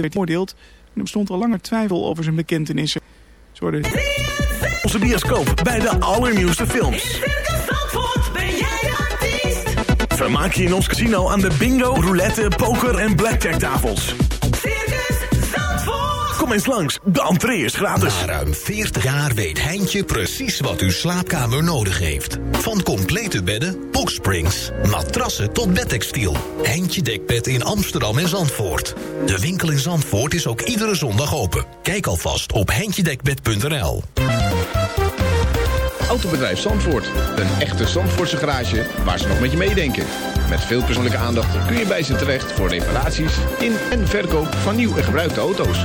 veroordeeld. En er bestond al langer twijfel over zijn bekentenissen. Ze worden... Onze bioscoop bij de allernieuwste films. In Circus Zandvoort ben jij de artiest. Vermaak je in ons casino aan de bingo, roulette, poker en blackjack tafels. Kom eens langs, de entree is gratis. Na ruim 40 jaar weet Heintje precies wat uw slaapkamer nodig heeft. Van complete bedden, boxsprings, matrassen tot bedtextiel. Heintje Dekbed in Amsterdam en Zandvoort. De winkel in Zandvoort is ook iedere zondag open. Kijk alvast op heintjedekbed.nl. Autobedrijf Zandvoort. Een echte Zandvoortse garage waar ze nog met je meedenken. Met veel persoonlijke aandacht kun je bij ze terecht voor reparaties in en verkoop van nieuw en gebruikte auto's.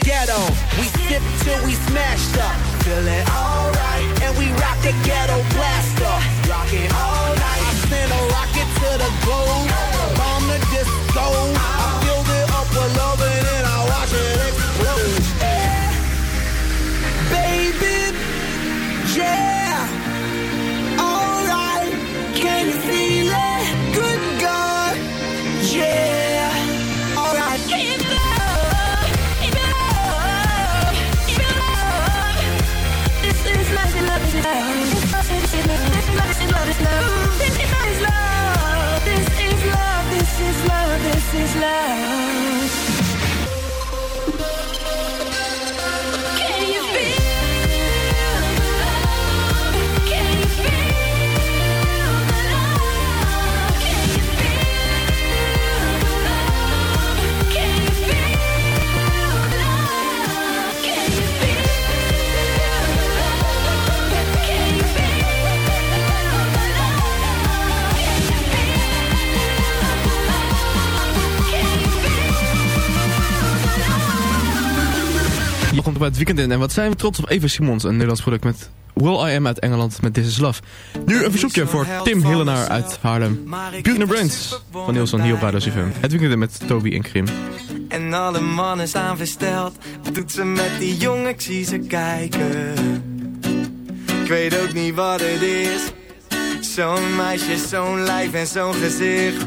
Ghetto. We sip till we smashed up, feeling alright, and we rock the ghetto blaster, rocking all night. I send a rocket to the globe, bij het weekend. En wat zijn we trots op Eva Simons, een Nederlands product met Will I Am uit Engeland met This Is Love. Nu een verzoekje voor Tim Hillenaar uit Haarlem. Beauty Brains van Nielsen hier op Radio CFM. Het weekend met Toby en Krim. En alle mannen staan versteld. Wat doet ze met die jongen? Ik zie ze kijken. Ik weet ook niet wat het is. Zo'n meisje, zo'n lijf en zo'n gezicht.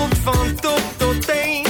Klopt van top tot teen.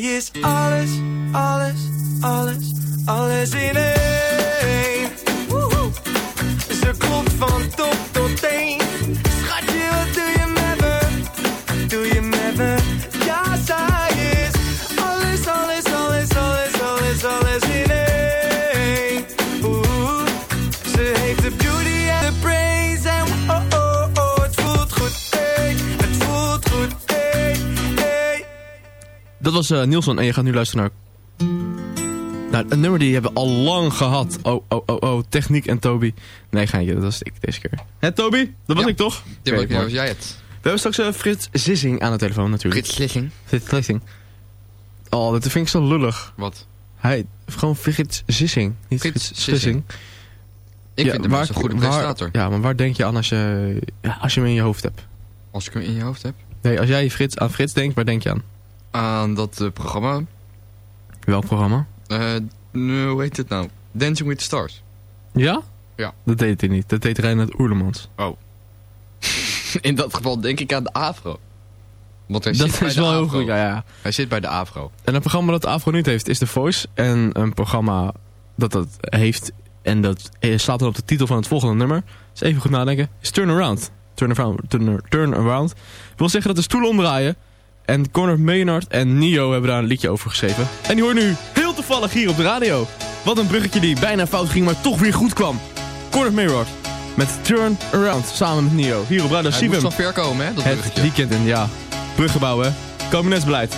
Zij is alles, alles, alles, alles in één. Was eh Nielsen en je gaat nu luisteren naar... Nou, een nummer die hebben we al lang gehad. Oh, oh, oh, oh, Techniek en Toby. Nee, geintje, dat was ik deze keer. Hé, Toby? Dat was Ja. ik toch? Dit Oké, was jij het. We hebben straks eh, Frits Zissing aan de telefoon natuurlijk. Frits Slissing. Frits Zissing. Oh, dat vind ik zo lullig. Wat? Hij, gewoon Frits Zissing. Niet Frits Frits, Zissing. Zissing. Ik Ja, vind hem waar- een goede waar- presentator. Ja, maar waar denk je aan als je, ja, als je hem in je hoofd hebt? Als ik hem in je hoofd heb. Nee, als jij Frits, aan Frits denkt, waar denk je aan? Aan dat eh, programma. Welk programma? nu, hoe heet het nou? Dancing with the Stars. Ja? Ja. Dat deed hij niet. Dat deed Reinhard Oerlemans. Oh. in dat geval denk ik aan de Afro. Want hij Dat zit bij is de wel heel goed, ja, ja. Hij zit bij de Afro. En een programma dat Afro niet heeft is The Voice. En een programma dat dat heeft en dat slaat dan op de titel van het volgende nummer. Dus even goed nadenken. Is Turn Around. Turn Around. Turn, turn around. wil zeggen dat de stoelen omdraaien. En Conor Maynard en Nio hebben daar een liedje over geschreven. En die hoor nu heel toevallig hier op de radio. Wat een bruggetje die bijna fout ging, maar toch weer goed kwam. Conor Maynard met Turn Around samen met Nio. Hier op Radio Hij moest CFM. van ver komen, hè? Dat Het bruggetje. weekend in, ja. Bruggen bouwen, kabinetsbeleid.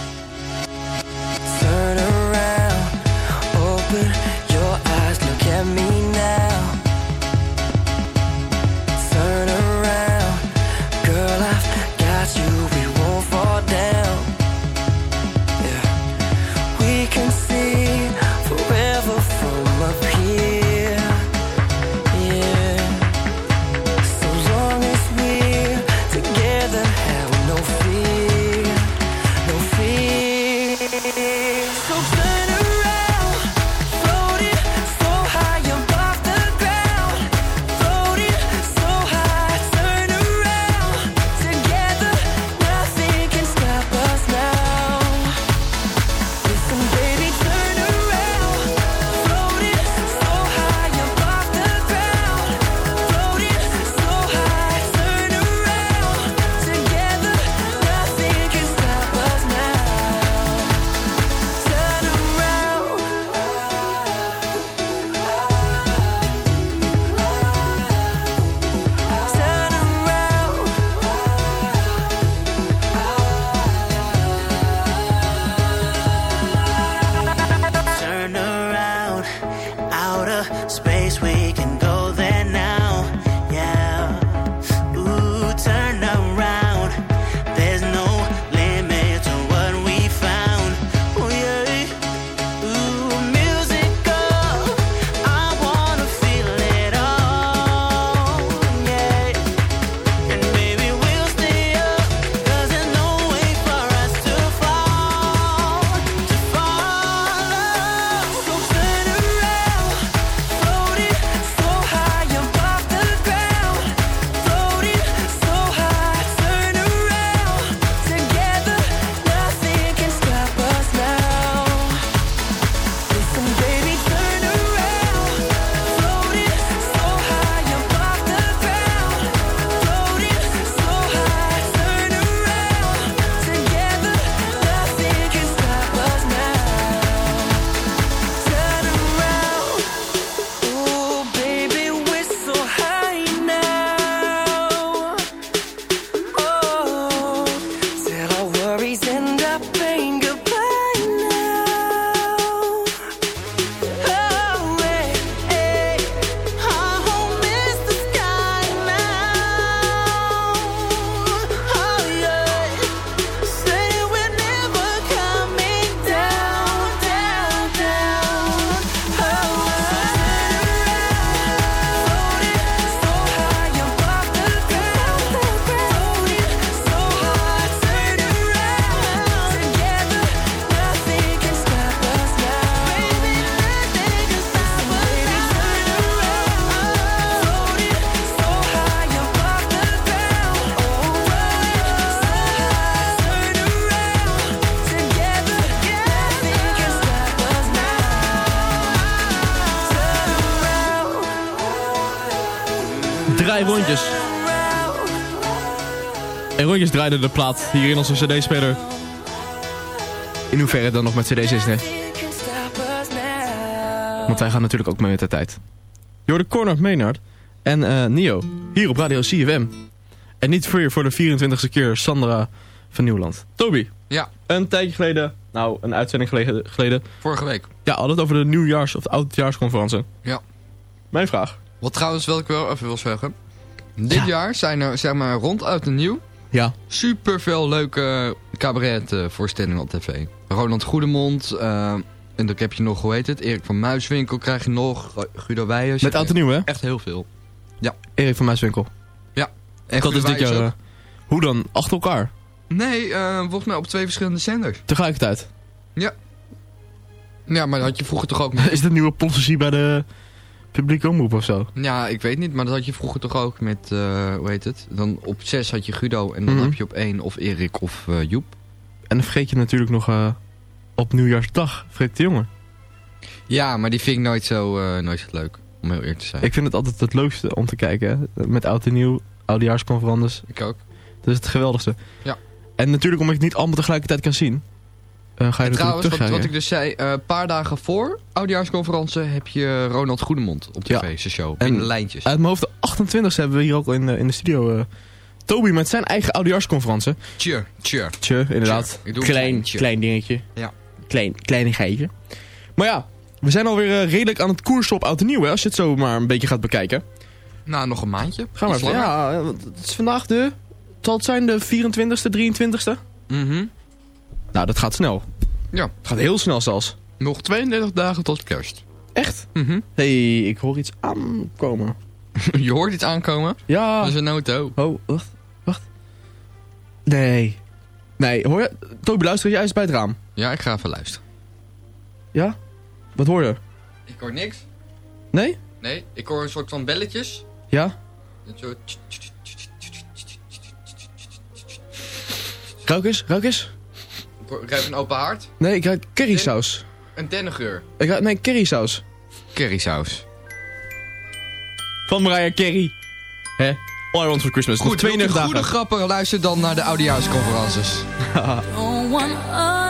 Rondjes draaide de plaat hier in onze cd-speler. In hoeverre dan nog met cd's is, hè? Want wij gaan natuurlijk ook mee met de tijd. Jorde Corner Maynard en eh Nio, hier op Radio CFM. En niet voor je voor de 24e keer Sandra van Nieuwland. Toby, Ja, een tijdje geleden, nou een uitzending geleden, geleden vorige week. ja, het over de nieuwjaars- of de oudjaarsconferentie. Ja. Mijn vraag. Wat trouwens wel ik wel even wil zeggen. Dit Ja. jaar zijn er zeg maar rond uit en nieuw Ja. super veel leuke cabaretvoorstellingen op tv. Ronald Goedemond, eh, en dan heb je nog, hoe heet het? Erik van Muiswinkel krijg je nog, Guido Weijers. Met oud nieuw, hè? Echt heel veel. Erik van Muiswinkel. En Dat is dit jaar... Eh, hoe dan? Achter elkaar? Nee, eh, volgens mij op twee verschillende zenders. Tegelijkertijd? Ja, maar dat had je vroeger toch ook met... Is het nieuwe policy bij de publieke omroep of zo? Ja, ik weet niet, maar dat had je vroeger toch ook met, eh, hoe heet het? Dan op zes had je Guido en dan Mhm. heb je op één of Erik of eh, Joep. En dan vergeet je natuurlijk nog eh, op nieuwjaarsdag, Freek de Jonge. Ja, maar die vind ik nooit zo, nooit zo leuk, om heel eerlijk te zijn. Ik vind het altijd het leukste om te kijken, hè? Met oud en nieuw, oudejaarsconferences. Ik ook. Dat is het geweldigste. Ja. En natuurlijk, omdat je het niet allemaal tegelijkertijd kan zien, eh, ga je En trouwens, wat, ik dus zei, eh, een paar dagen voor oudjaarsconferentie heb je Ronald Goedemond op Ja. tv, zijn show, En- in de lijntjes. Uit mijn hoofd, de 28e hebben we hier ook in, de- in de studio... eh, Toby met zijn eigen oudejaarsconferentie. Tje, tje. Tje, inderdaad. Tje. Klein, klein dingetje. Ja. Klein, kleinigheidje. Maar ja, we zijn alweer redelijk aan het koersen op oud en nieuw, hè, als je het zo maar een beetje gaat bekijken. Nou, nog een maandje. Gaan we even. Ja, het is vandaag de... Zal het zijn de 24e, 23e? Mhm. Nou, dat gaat snel. Ja. Het gaat heel snel zelfs. Nog 32 dagen tot kerst. Echt? Mhm. hey, ik hoor iets aankomen. je hoort iets aankomen. Ja. Dat is een auto. Oh, wacht. Wacht. Nee. Nee, hoor je? Toby, luister jij eens bij het raam. Ja, ik ga even luisteren. Ja? Wat hoor je? Ik hoor niks. Nee? Nee, ik hoor een soort van belletjes. Ja? En zo... Ruik eens, ruik eens. Ik hoor- ik ruik een open haard. Nee, ik ruik currysaus. Een dennengeur. Ik ruik, nee, currysaus. Currysaus. Van Mariah Carey. Hè? All I Want For Christmas. Goed, wilt u 32 dagen. goede grappen, luister dan naar de oudejaarsconferences.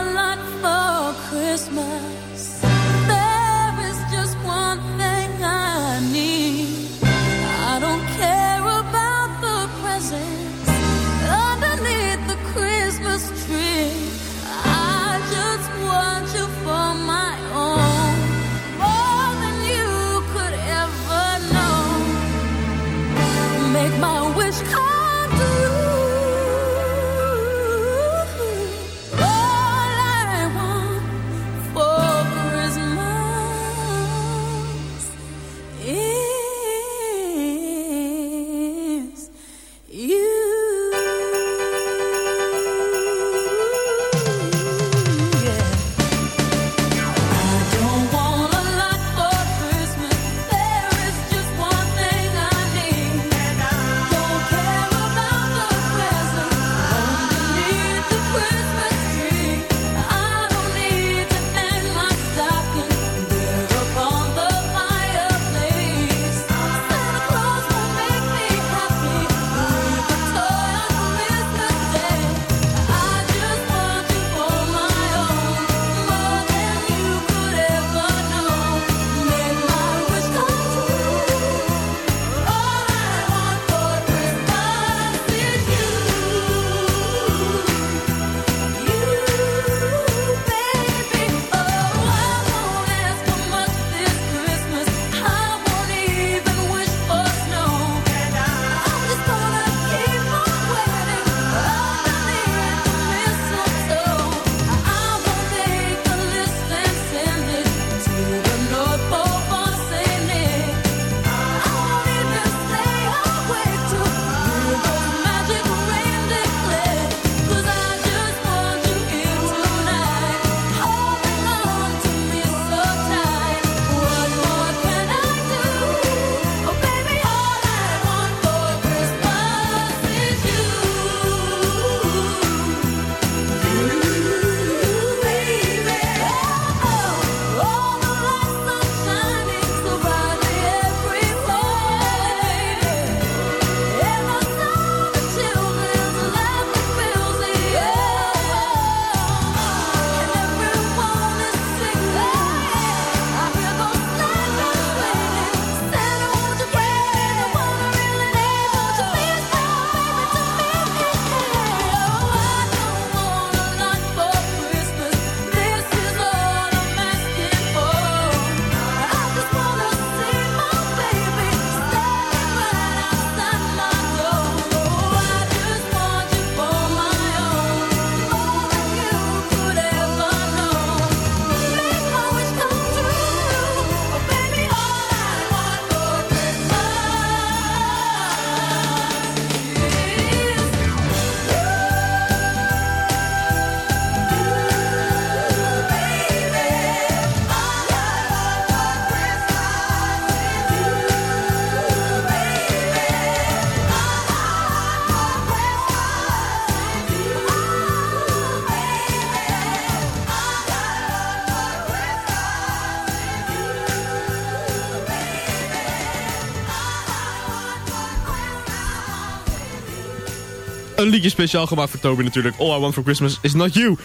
liedje speciaal gemaakt voor Toby natuurlijk. All I Want For Christmas Is Not You.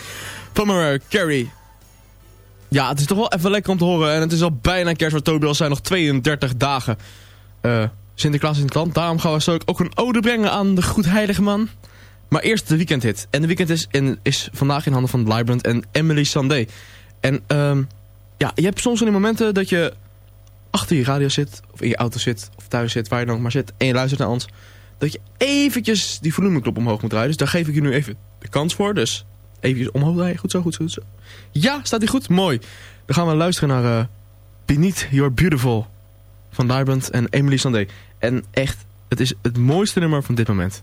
Van Mariah Carey. Ja, het is toch wel even lekker om te horen. En het is al bijna kerst voor Toby. Al zijn nog 32 dagen uh, Sinterklaas in het land. Daarom gaan we zo ook een ode brengen aan de goedheilige man. Maar eerst de weekendhit. En de weekend is, in, is vandaag in handen van Librand en Emily Sandé. En um, ja, je hebt soms van die momenten dat je achter je radio zit, of in je auto zit, of thuis zit, waar je dan maar zit, en je luistert naar ons, dat je eventjes die volumeknop omhoog moet draaien. Dus daar geef ik je nu even de kans voor. Dus eventjes omhoog draaien. Goed zo, goed zo, goed zo. Ja, staat die goed? Mooi. Dan gaan we luisteren naar uh, Beneath Your Beautiful van Librand en Emily Sandé. En echt, het is het mooiste nummer van dit moment.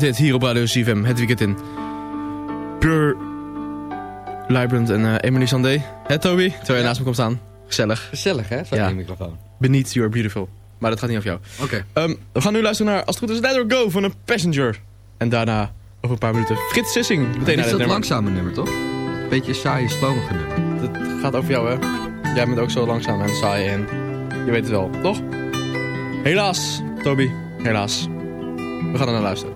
weekendhit hier op Radio CFM. Het weekend in. Pure Librand en eh, Emily Sandé. Het Toby, terwijl je naast me komt staan. Gezellig. Gezellig, hè? Van Ja. microfoon. Beneath You Are Beautiful. Maar dat gaat niet over jou. Oké. Ehm, we gaan nu luisteren naar, als het goed is, Let Her Go van een Passenger. En daarna, over een paar minuten, Frits Sissing. Meteen Dit naar is het dat langzame nummer, toch? Beetje saaie, slomige nummer. Dat gaat over jou, hè? Jij bent ook zo langzaam en saai en je weet het wel, toch? Helaas, Toby. Helaas. We gaan er naar luisteren.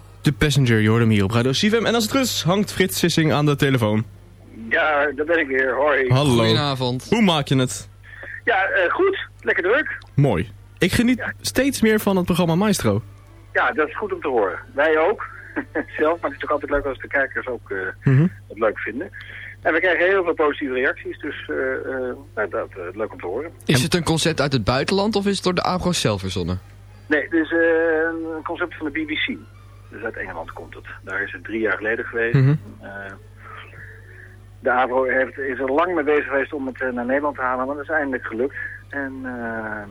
De Passenger, je hoort hem hier op Radio CFM. En als het goed is, hangt Frits Sissing aan de telefoon. Ja, daar ben ik weer. Hoi. Hallo. Goedenavond. Hoe maak je het? Ja, eh, goed. Lekker druk. Mooi. Ik geniet steeds meer van het programma Maestro. Ja, dat is goed om te horen. Wij ook. Zelf, maar het is toch altijd leuk als de kijkers ook eh, Mhm. het leuk vinden. En we krijgen heel veel positieve reacties, dus eh, eh, nou, dat is leuk om te horen. Is het een concept uit het buitenland of is het door de Agro zelf verzonnen? Nee, dit is eh, een concept van de BBC. Dus uit Engeland komt het. Daar is het drie jaar geleden geweest. Mhm. Eh, De AVRO heeft, is er lang mee bezig geweest om het eh, naar Nederland te halen, maar dat is eindelijk gelukt. En eh,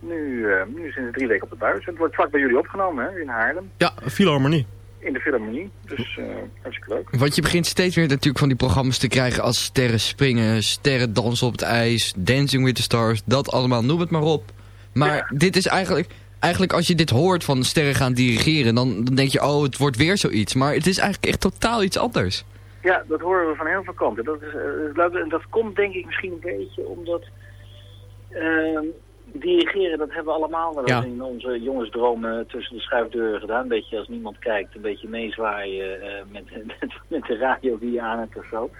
nu, eh, nu zijn ze drie weken op de buis. Het wordt vlak bij jullie opgenomen, hè, in Haarlem. Ja, Philharmonie. In de Philharmonie. Dus eh hartstikke leuk. Want je begint steeds weer natuurlijk van die programma's te krijgen als Sterren Springen, Sterren Dansen op het IJs, Dancing with the Stars, dat allemaal, noem het maar op. Maar dit is eigenlijk, eigenlijk als je dit hoort van sterren gaan dirigeren, dan, dan denk je, oh, het wordt weer zoiets. Maar het is eigenlijk echt totaal iets anders. Ja, dat horen we van heel veel kanten. Dat, is, eh, dat komt denk ik misschien een beetje omdat... ehm, dirigeren, dat hebben we allemaal wel Ja. in onze jongensdromen tussen de schuifdeuren gedaan. Een beetje als niemand kijkt, een beetje meezwaaien met, met, met de radio die je aan hebt of zo.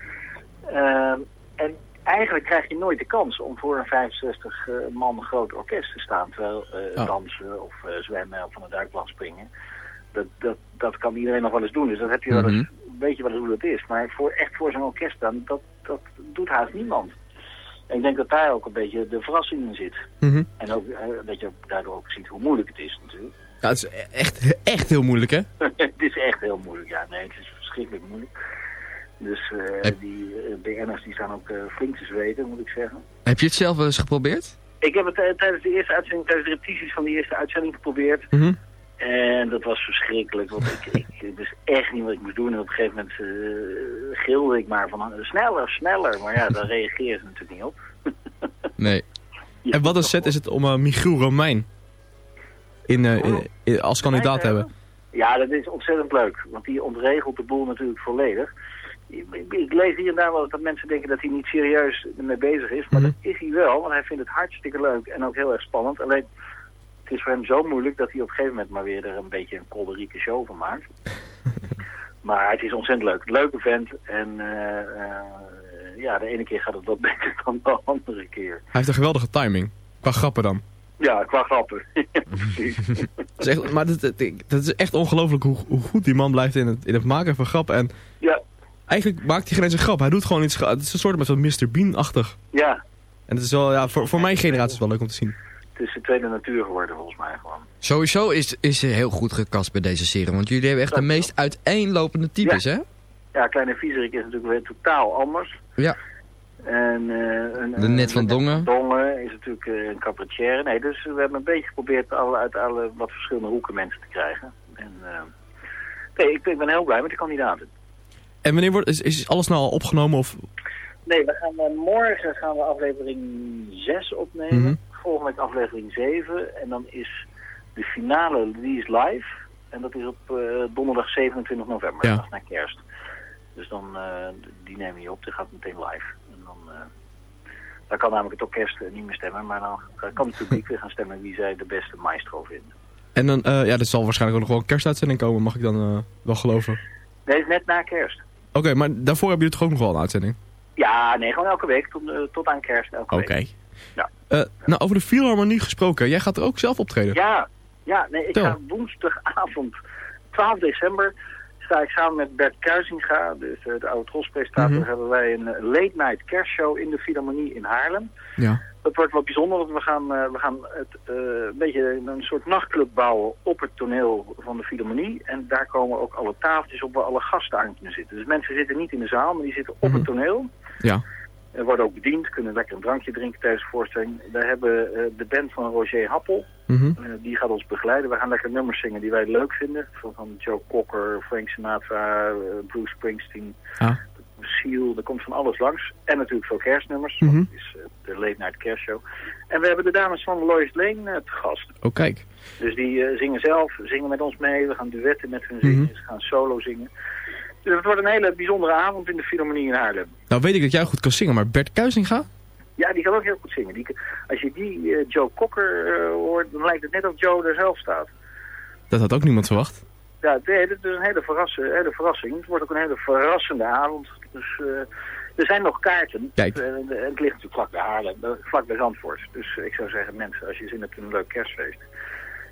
Ehm, en eigenlijk krijg je nooit de kans om voor een 65 eh, man groot orkest te staan. Terwijl eh, Oh. dansen of eh, zwemmen of van de duikplan springen. Dat, dat, dat kan iedereen nog wel eens doen. Dus dat heb je wel eens, weet je wel eens hoe dat is. Maar voor, echt voor zo'n orkest staan, dat, dat doet haast niemand. En ik denk dat daar ook een beetje de verrassing in zit. Mhm. En ook, dat je daardoor ook ziet hoe moeilijk het is natuurlijk. Ja, het is echt, echt heel moeilijk, hè? het is echt heel moeilijk. Ja, nee, het is verschrikkelijk moeilijk. Dus eh, die eh, BN'ers die staan ook eh, flink te zweten, moet ik zeggen. Heb je het zelf wel eens geprobeerd? Ik heb het tijdens de eerste uitzending, tijdens de repetities van de eerste uitzending geprobeerd. Mhm. En dat was verschrikkelijk, want ik, ik is echt niet wat ik moest doen. En op een gegeven moment eh, gilde ik maar van sneller, sneller. Maar ja, daar reageren ze natuurlijk niet op. Nee. En wat een set is het om eh, Michiel Romein in, eh, in- in- als kandidaat te hebben? Ja, dat is ontzettend leuk, want die ontregelt de boel natuurlijk volledig. Ik, lees hier en daar wel eens dat mensen denken dat hij niet serieus ermee bezig is, maar dat is hij wel, want hij vindt het hartstikke leuk en ook heel erg spannend. Alleen, het is voor hem zo moeilijk dat hij op een gegeven moment maar weer er een beetje een kolderieke show van maakt. maar het is ontzettend leuk. Leuke vent en eh, eh, ja, de ene keer gaat het wat beter dan de andere keer. Hij heeft een geweldige timing. Qua grappen dan. Ja, qua grappen. Precies. Dat is echt, maar dat, dat, dat is echt ongelooflijk hoe, hoe goed die man blijft in het, in het maken van grappen. En Ja. Eigenlijk maakt hij geen eens een grap. Hij doet gewoon iets... Het is een soort met zo'n Mr. Bean-achtig. ja, En het is wel, ja, voor, voor mijn generatie is het wel leuk om te zien. het is de tweede natuur geworden volgens mij gewoon. Sowieso is, is ze heel goed gekast bij deze serie, want jullie hebben echt de meest uiteenlopende types, hè? Ja, Kleine Viezerik is natuurlijk weer totaal anders. Ja. En, eh, een, De Net van Dongen. Dongen is natuurlijk eh, een cabaretier. Nee, dus we hebben een beetje geprobeerd alle, uit alle wat verschillende hoeken mensen te krijgen. En, eh, nee, ik, ik ben heel blij met de kandidaten. En wanneer wordt, is, is alles nou al opgenomen? Of, Nee, we gaan, eh, morgen gaan we aflevering 6 opnemen. Mhm. Volgende week aflevering 7. En dan is de finale die is live. En dat is op eh, donderdag 27 november, Ja. dat na kerst. Dus dan, eh, die nemen je op, die gaat meteen live. En dan, daar kan namelijk het orkest niet meer stemmen, maar dan kan het publiek weer gaan stemmen wie zij de beste maestro vinden. en dan, ja, er zal waarschijnlijk ook nog wel een kerstuitzending komen, mag ik dan wel geloven. Nee, het is net na kerst. Oké, maar daarvoor hebben jullie toch ook nog wel een uitzending? Ja, nee, gewoon elke week, tot, eh, tot aan kerst elke Oké. week. Ja. Eh, nou, over de Philharmonie gesproken. Jij gaat er ook zelf optreden? Ja, ja nee, ik ga woensdagavond 12 december sta ik samen met Bert Kuizinga, dus eh, de oude trospresentator, Mhm. hebben wij een late night kerstshow in de Philharmonie in Haarlem. Ja. Dat wordt wat bijzonder, want we gaan, eh, we gaan het, eh, een beetje een soort nachtclub bouwen op het toneel van de Philharmonie. En daar komen ook alle tafeltjes op waar alle gasten aan kunnen zitten. Dus mensen zitten niet in de zaal, maar die zitten op het toneel. Ja. Er worden ook bediend, kunnen lekker een drankje drinken tijdens de voorstelling. We hebben eh, de band van Roger Happel, Mhm. die gaat ons begeleiden. We gaan lekker nummers zingen die wij leuk vinden. Van, van Joe Cocker, Frank Sinatra, Bruce Springsteen, Ah. Seal. Er komt van alles langs. En natuurlijk veel kerstnummers. Mhm. want het is de Late Night Kerstshow. En we hebben de dames van Lois Lane eh, te gast. Oh, kijk. Dus die eh, zingen zelf, zingen met ons mee. We gaan duetten met hun zingen. Mhm. Ze gaan solo zingen. Dus het wordt een hele bijzondere avond in de Philharmonie in Haarlem. Nou weet ik dat jij goed kan zingen, maar Bert Kuizinga? Ja, die kan ook heel goed zingen. Die, als je die eh, Joe Cocker hoort, dan lijkt het net of Joe er zelf staat. Dat had ook niemand verwacht. Ja, het, het is een hele, verrassen, hele verrassing. Het wordt ook een hele verrassende avond. Dus er zijn nog kaarten. Kijk. Eh, het ligt natuurlijk vlak bij Haarlem, eh, vlak bij Zandvoort. Dus ik zou zeggen, mensen, als je zin hebt in een leuk kerstfeest,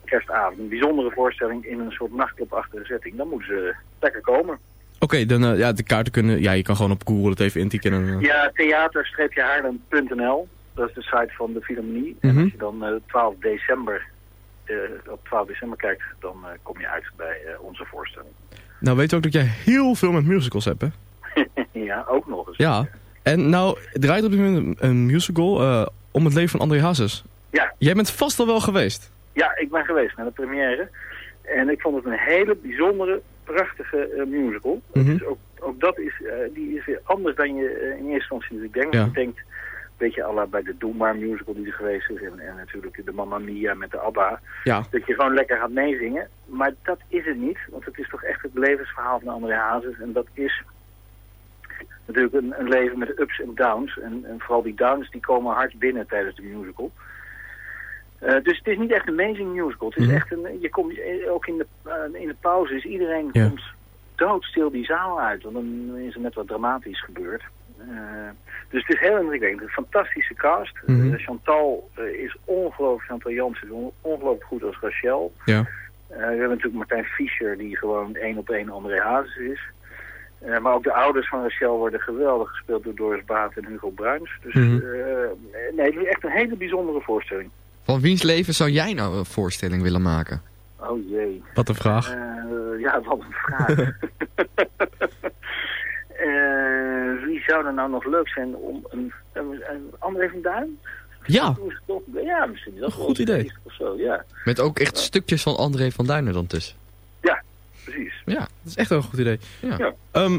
kerstavond, een bijzondere voorstelling in een soort nachtclubachtige setting, dan moeten ze lekker komen. Oké, dan eh, ja, de kaarten kunnen... Ja, je kan gewoon op Google het even intikken. En, Ja, theater-haarlem.nl. Dat is de site van de Philharmonie. Mhm. En als je dan eh, 12 december, op 12 december kijkt, dan kom je uit bij onze voorstelling. Nou weet ook dat jij heel veel met musicals hebt, hè? Ja, ook nog eens. Ja. En nou draait op dit moment een musical eh, om het leven van André Hazes. Ja. Jij bent vast al wel geweest. Ja, ik ben geweest naar de première. En ik vond het een hele bijzondere, prachtige eh, musical. Dus ook, ook dat is, eh, die is weer anders dan je in eerste instantie denkt. Ja. Je denkt, een beetje à la bij de Doe Maar musical die er geweest is. En, en natuurlijk de Mamma Mia met de ABBA. Ja. Dat je gewoon lekker gaat meezingen. Maar dat is het niet. Want het is toch echt het levensverhaal van André Hazes. En dat is natuurlijk een, een leven met ups en downs. En, en vooral die downs die komen hard binnen tijdens de musical. Eh, dus het is niet echt een amazing musical. Het is Mhm. echt een, je komt eh, ook in de, eh, in de pauze is iedereen Ja. komt doodstil die zaal uit. Want dan is er net wat dramatisch gebeurd. Dus het is heel indrukwekkend. Een fantastische cast. Mhm. Chantal is ongelooflijk, Chantal Jansen is on- ongelooflijk goed als Rachel. Ja. We hebben natuurlijk Martijn Fischer die gewoon één op één André Hazes is. Eh, maar ook de ouders van Rachel worden geweldig gespeeld door Doris Baat en Hugo Bruins. Dus Mhm. eh, nee, het is echt een hele bijzondere voorstelling. Van wiens leven zou jij nou een voorstelling willen maken? Oh jee. Wat een vraag. Eh, ja, wat een vraag. Eh, wie zou er nou nog leuk zijn om een, een, een André van Duin? Ja. Ja, misschien is dat wel Goed idee. Of zo, ja. Met ook echt stukjes van André van Duinen dan tussen. Precies. Ja. Dat is echt wel een goed idee. Ja. Ja. Ehm,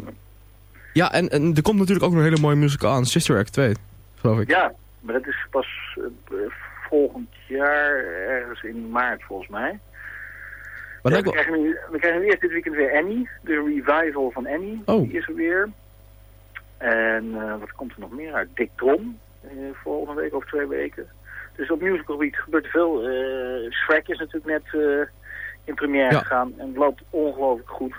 ja, en, en er komt natuurlijk ook nog een hele mooie musical aan. Sister Act 2, geloof ik. Ja, maar dat is pas eh, volgend jaar, ergens in maart volgens mij. Maar Ja, lijkt we, krijgen nu, we krijgen nu eerst dit weekend weer Annie, de revival van Annie. Oh. Die is er weer. En eh, wat komt er nog meer uit? Dick Trom, eh, volgende week of twee weken. Dus op musicalgebied gebeurt er veel. Eh Shrek is natuurlijk net eh, in première Ja. gegaan en het loopt ongelooflijk goed.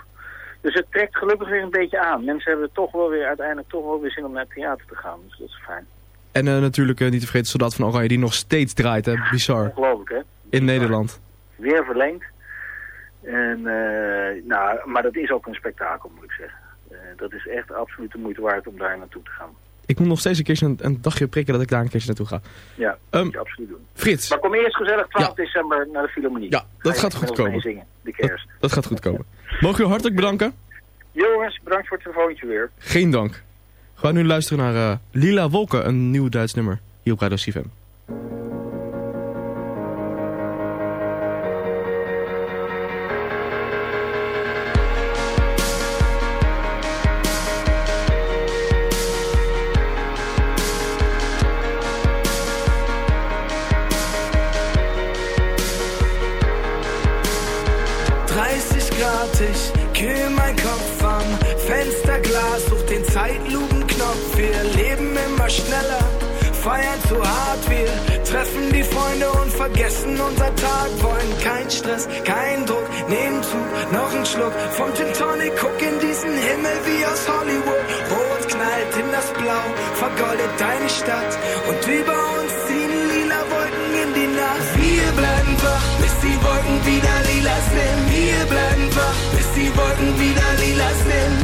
Dus het trekt gelukkig weer een beetje aan. Mensen hebben toch wel weer uiteindelijk toch wel weer zin om naar het theater te gaan. Dus dat is fijn. En eh, natuurlijk eh, niet te vergeten Soldaat van Oranje die nog steeds draait, hè. Bizar. Ongelooflijk hè? In Nederland. weer verlengd. En, eh, nou, maar dat is ook een spektakel, moet ik zeggen. Dat is echt absoluut de moeite waard om daar naartoe te gaan. Ik moet nog steeds een keertje een, een dagje prikken dat ik daar een keertje naartoe ga. Ja, Ehm, moet je absoluut doen. Frits, Maar kom eerst gezellig 12 december naar de Philharmonie. Ja, dat Ga gaat goed komen. meezingen, de kerst. dat gaat goed komen. Mogen u hartelijk bedanken? Jongens, bedankt voor het telefoontje weer. Geen dank. We gaan nu luisteren naar eh, Lila Wolken, een nieuw Duits nummer. Hier op Radio CFM. Grad, ich kühl mein Kopf am Fensterglas, such den Zeitlupenknopf. Wir leben immer schneller, feiern zu hart. Wir treffen die Freunde und vergessen unser Tag. Wollen kein Stress, kein Druck, nehmen Zug, noch ein Schluck vom Gin Tonic. Guck in diesen Himmel wie aus Hollywood. Rot knallt in das Blau, vergoldet deine Stadt. Und über uns ziehen lila Wolken in die Nacht. Wir bleiben wach, Wolken wieder lila sind. Wir bleiben wach, bis die Wolken wieder lila sind.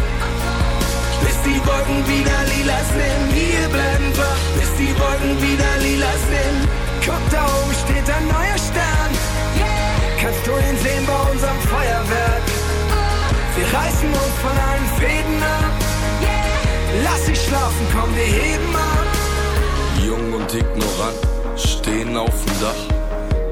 Bis die Wolken wieder lila sind. Wir bleiben wach, bis die Wolken wieder lila sind. Guck, da oben steht ein neuer Stern. Kannst du ihn sehen bei unserem Feuerwerk? Wir reißen uns von allen Fäden ab. Lass sie schlafen, komm, wir heben ab. Jung und ignorant, stehen auf dem Dach,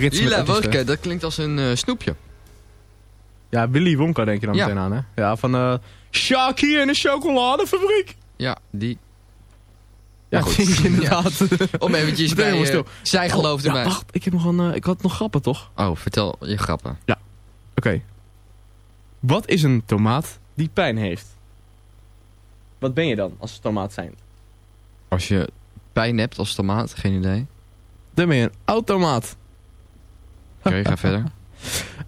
Rits Lila dat klinkt als een eh, snoepje. Ja, Willy Wonka denk je dan Ja. meteen aan, hè? Ja, van eh Shaki en de chocoladefabriek. Ja, die. Ja, goed. inderdaad. Om eventjes bij... stil. zij geloofde Oh, mij. Ja, wacht, ik, heb nog een, eh, ik had nog grappen, toch? Oh, vertel je grappen. Oké. Wat is een tomaat die pijn heeft? Wat ben je dan als tomaat zijn? Als je pijn hebt als tomaat, geen idee. Dan ben je een automaat. Oké, ga verder.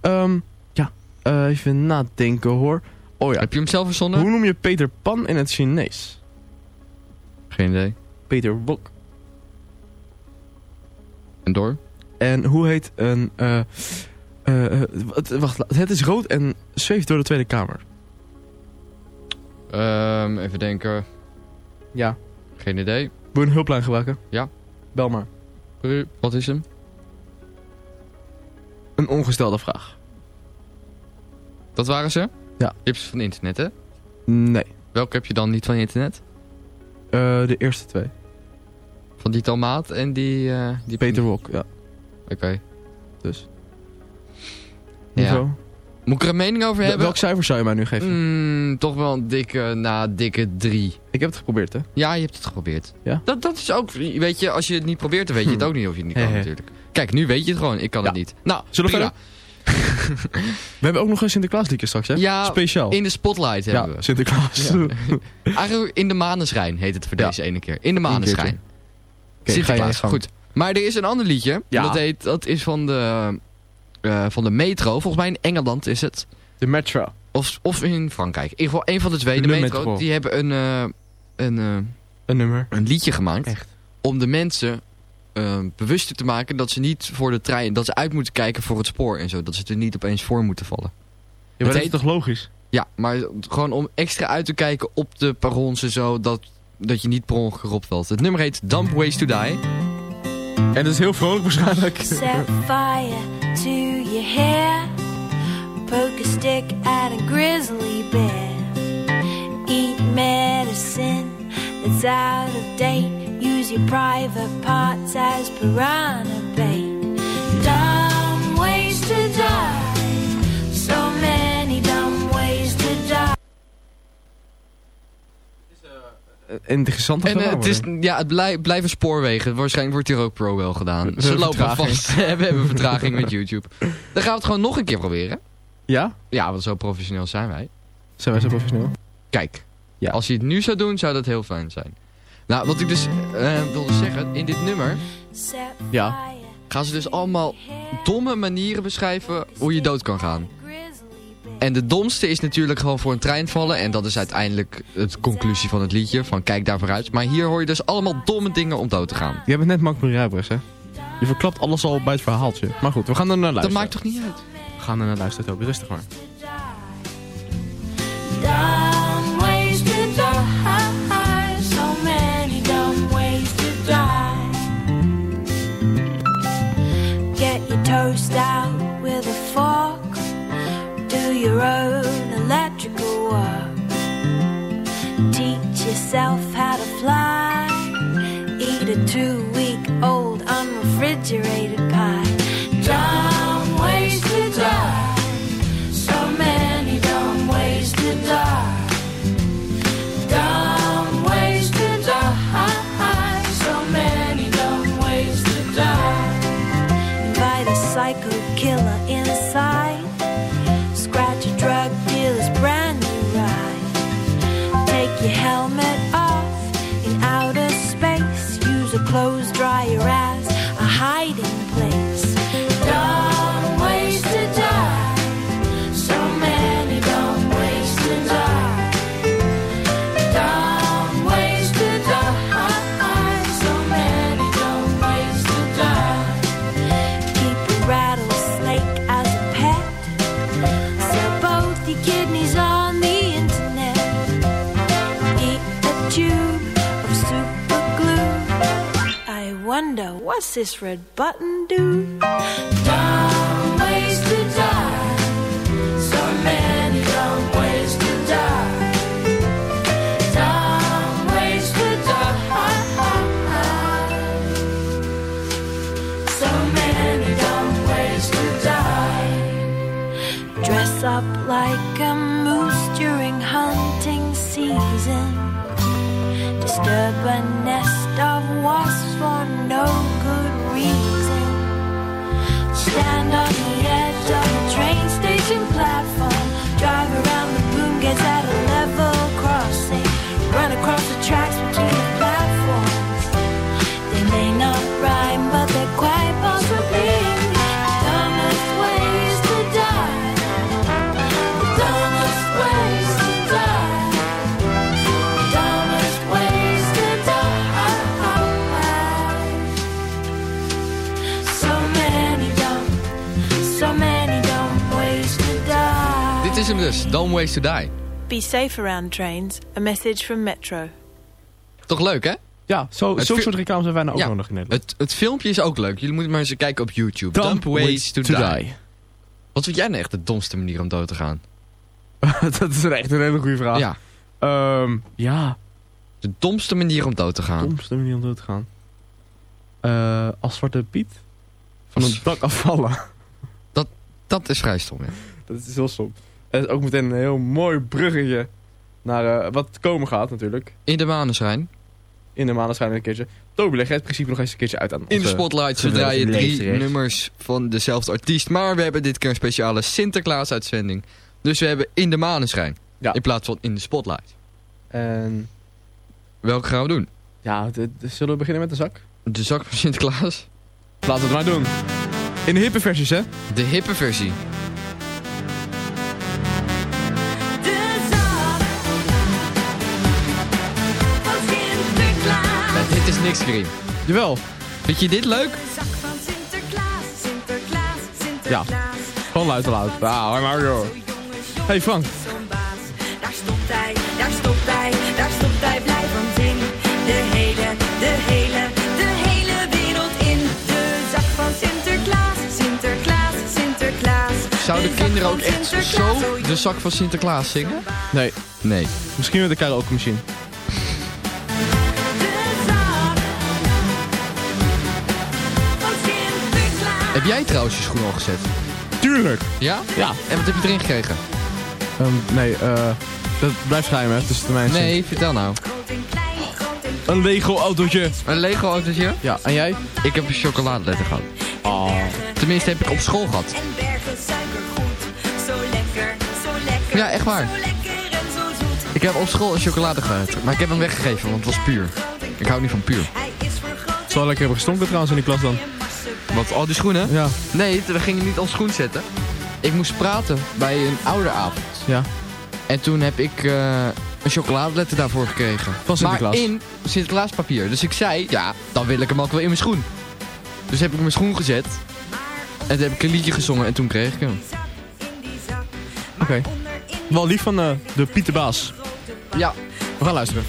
Ehm, ja, eh, even nadenken hoor. Oh ja. Heb je hem zelf verzonnen? Hoe noem je Peter Pan in het Chinees? Geen idee. Peter Wok. En door? En hoe heet een... eh, eh, wacht, het is rood en zweeft door de Tweede Kamer. Ehm, even denken. Ja. Geen idee. Wil je een hulplijn gebruiken? Ja. Bel maar. Wat is hem? Een ongestelde vraag. Dat waren ze? Ja. Tips van internet, hè? Nee. Welke heb je dan niet van internet? Eh, de eerste twee. Van die tomaat en die... eh, die Peter Wok, ja. Oké. Dus. Ja. Hoezo? Moet ik er een mening over hebben? Welk cijfer zou je mij nu geven? Mm, toch wel een dikke, na dikke drie. Ik heb het geprobeerd, hè? Ja, je hebt het geprobeerd. Ja? Dat, dat is ook, weet je, als je het niet probeert, dan weet je het ook niet of je het niet kan natuurlijk. Kijk, nu weet je het gewoon, ik kan het niet. Nou, Zullen we prima. We hebben ook nog een Sinterklaasliedje straks, hè? Ja, Speciaal. in de spotlight ja, hebben we. Sinterklaas. Ja. Eigenlijk in de maneschijn heet het voor deze ene keer. In de maneschijn. Je Sinterklaas, goed. Maar er is een ander liedje. Ja. Dat, heet, dat is van de, eh, van de metro. Volgens mij in Engeland is het. De Metro. Of, of in Frankrijk. In ieder geval een van de twee. De. Metro. Die hebben een, eh, een, eh, Een nummer. een liedje gemaakt. Echt. Om de mensen eh, bewuster te maken dat ze niet voor de trein... Dat ze uit moeten kijken voor het spoor en zo. Dat ze er niet opeens voor moeten vallen. Ja, maar dat heet- is toch logisch? Ja, maar gewoon om extra uit te kijken op de perrons en zo. Dat, dat je niet per ongeluk erop valt. Het nummer heet Dump Ways to Die. En dat is heel vrolijk waarschijnlijk. Set fire to your hair. Poke a stick at a grizzly bear. Eat medicine that's out of date. Use your private parts as piranha bait. Dumb ways to die. So many dumb ways to die. Interessant En eh, het, is, ja, het blij- blijven spoorwegen. Waarschijnlijk wordt hier ook pro wel gedaan. We Ze lopen vertraging. vast. we hebben vertraging met YouTube. Dan gaan we het gewoon nog een keer proberen. Ja? Ja, want zo professioneel zijn wij. Zijn wij zo professioneel? Kijk, Ja. als je het nu zou doen, zou dat heel fijn zijn. Nou, wat ik dus eh, wilde zeggen, in dit nummer Ja. gaan ze dus allemaal domme manieren beschrijven hoe je dood kan gaan. En de domste is natuurlijk gewoon voor een trein vallen. En dat is uiteindelijk de conclusie van het liedje. Van kijk daar vooruit. Maar hier hoor je dus allemaal domme dingen om dood te gaan. Je bent net Mark Rijbres, hè? Je verklapt alles al bij het verhaaltje. Maar goed, we gaan er naar Dat luisteren. maakt toch niet uit? We gaan er naar luisteren, Toby. Rustig maar. Toast out with a fork. Do your own electrical work. Teach yourself how to fly. Eat a two week old unrefrigerated This Red Button Doo. Is Dumb Ways to Die. Be safe around trains. A message from Metro. Toch leuk, hè? Ja, zo, zo'n soort reclames hebben wij nou ook Ja, nodig in Nederland. Het, het filmpje is ook leuk. Jullie moeten maar eens kijken op YouTube. Dumb Ways to Die. Wat vind jij nou echt de domste manier om dood te gaan? dat is echt een hele goede vraag. Ja. Ehm, ja, De domste manier om dood te gaan. domste manier om dood te gaan. Eh, als Zwarte Piet van een dak afvallen. Dat is vrij stom, ja. dat is heel stom. En ook meteen een heel mooi bruggetje naar eh, wat komen gaat natuurlijk. In de maneschijn. In de maanden schijnen een keertje. Toby, leg het principe nog eens een keertje uit aan In de spotlight we draaien drie nummers van dezelfde artiest. Maar we hebben dit keer een speciale Sinterklaas-uitzending. Dus we hebben In de maneschijn. Ja. In plaats van In de spotlight. En Welke gaan we doen? ja, zullen we beginnen met de zak? De zak van Sinterklaas. Laten we het maar doen. In de hippe versies, hè? De hippe versie. Niks, Karim. Jawel. Vind je dit leuk? De zak van Sinterklaas, Sinterklaas, Sinterklaas. Gewoon luid te luid. Ah, hoi Mario. Hey Frank. Daar stopt hij, daar stopt hij, daar stopt hij blij van zin. De hele, de hele, de hele wereld in. De zak van Sinterklaas, Sinterklaas, Sinterklaas. Zouden kinderen ook echt zo de zak van Sinterklaas zingen? Nee, Nee. misschien met de karaoke machine. Heb jij trouwens je schoen al gezet? Tuurlijk. Ja? Ja. En wat heb je erin gekregen? Ehm, nee, eh dat blijft geheim, hè? Tussen de mensen. Nee, vertel nou. Een Lego autootje. Een Lego autootje? Ja, en jij? Ik heb een chocoladeletter gehad. Oh. Tenminste heb ik op school gehad. En bergen suikergoed. Zo lekker, zo lekker. Ja, echt waar. Zo lekker en zo zoet. Ik heb op school een chocolade gehad. Maar ik heb hem weggegeven, want het was puur. Ik hou niet van puur. Zal lekker hebben gestonken trouwens in die klas dan. Wat, al die schoenen? Ja. Nee, we gingen niet op schoen zetten. Ik moest praten bij een ouderavond. Ja. En toen heb ik eh, een chocoladeletter daarvoor gekregen. Van Sinterklaas. Maar in Sinterklaaspapier. Dus ik zei, ja, dan wil ik hem ook wel in mijn schoen. Dus heb ik mijn schoen gezet. En toen heb ik een liedje gezongen en toen kreeg ik hem. Oké. Wel lief van eh, de Pieter Baas. Ja. We gaan luisteren.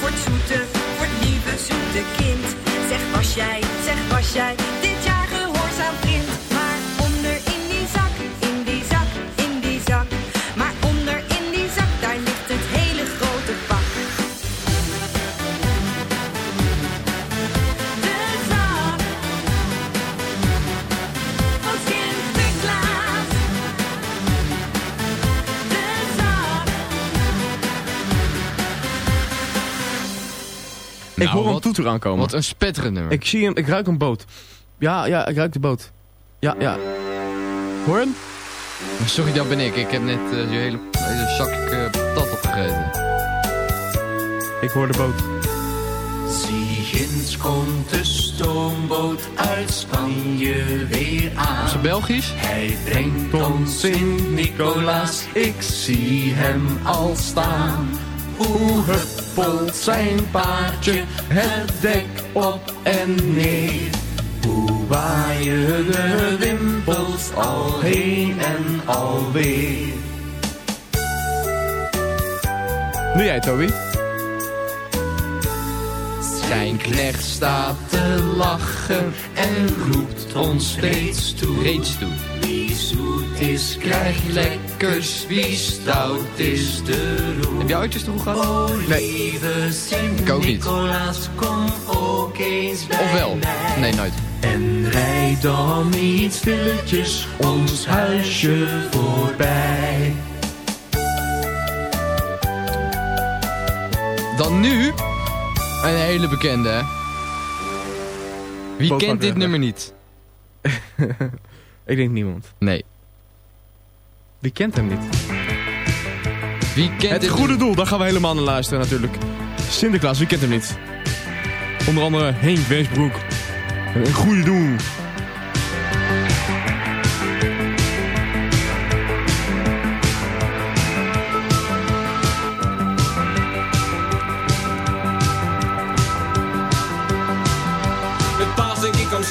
Voor het zoete, voor het lieve zoete kind. Zeg was jij, zeg was jij, ik hoor een toeter aankomen. Wat een spetterend nummer. Ik zie hem, ik ruik een boot. Ja, ja, ik ruik de boot. Ja, ja. Hoor je hem? Sorry, dat ben ik. Ik heb net eh, je hele, hele zak eh patat opgegeten. Ik hoor de boot. Zie komt de stoomboot uit Spanje weer aan. Is het Belgisch? Hij brengt ons Sint-Nicolaas, ik zie hem al staan. Hoe huppelt zijn paardje het dek op en neer. Hoe waaien de wimpels al heen en alweer. Nu jij, Toby. Zijn knecht staat te lachen en roept ons steeds toe. Reeds toe. Wie zoet is, krijgt lekkers. Wie stout is de roem. Heb jij ooit eens te gehad? Nee. Ik ook niet. Nicolaas, kom ook eens bij Ofwel? Nee, nooit. En rijd dan niet stilletjes ons huisje voorbij. Dan nu een hele bekende. hè? Wie kent dit nummer niet? Ik denk niemand. Nee. Wie kent hem niet? Wie kent Het dit goede doel, daar gaan we helemaal naar luisteren natuurlijk. Sinterklaas, wie kent hem niet? Onder andere Henk Westbroek. Een goede doel.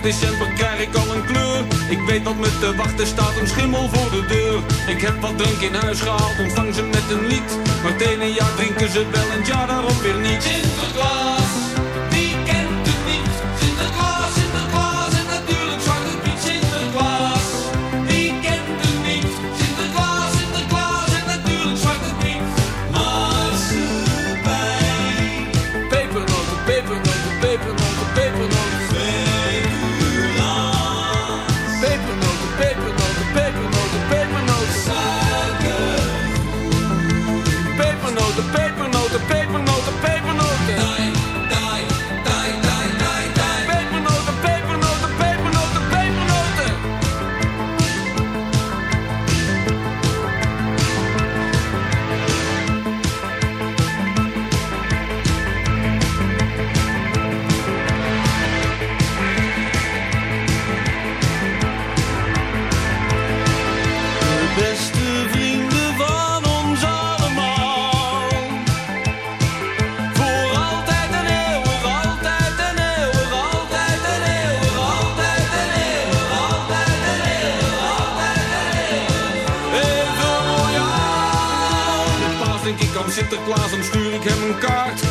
5 december krijg ik al een kleur. Ik weet dat me te wachten staat een schimmel voor de deur. Ik heb wat drank in huis gehaald, ontvang ze met een lied. Maar het jaar drinken ze wel en het jaar daarop weer niet.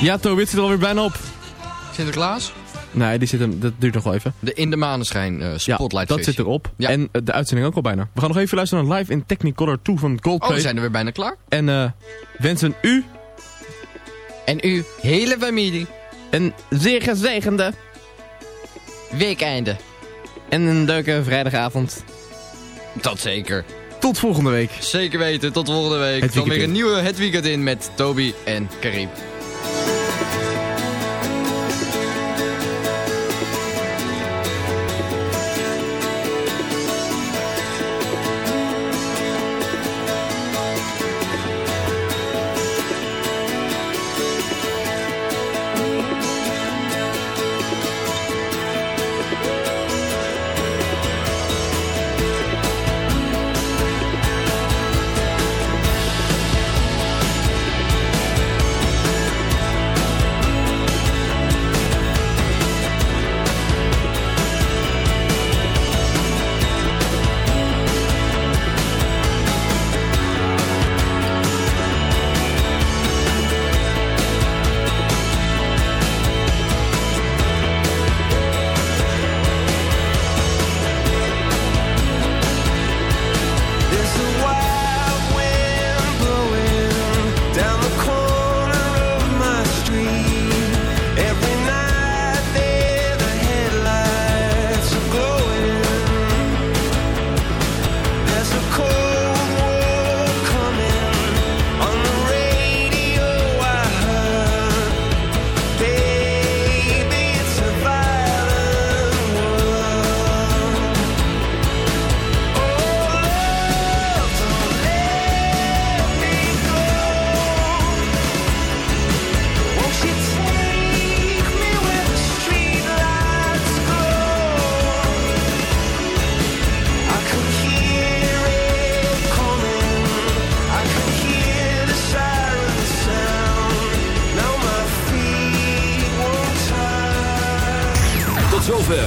Ja, Toby, het zit er alweer bijna op. Sinterklaas? Nee, die zit hem, dat duurt nog wel even. De In de Maneschijn eh, Spotlight dat zit erop. En eh, de uitzending ook al bijna. We gaan nog even luisteren naar Live in Technicolor 2 van Coldplay. Oh, we zijn er weer bijna klaar. En eh wensen u... En uw hele familie... Een zeer gezegende... Weekeinde. En een leuke vrijdagavond. Dat zeker. Tot volgende week. Zeker weten, tot volgende week. Dan weer een nieuwe Het Weekend in met Toby en Karim.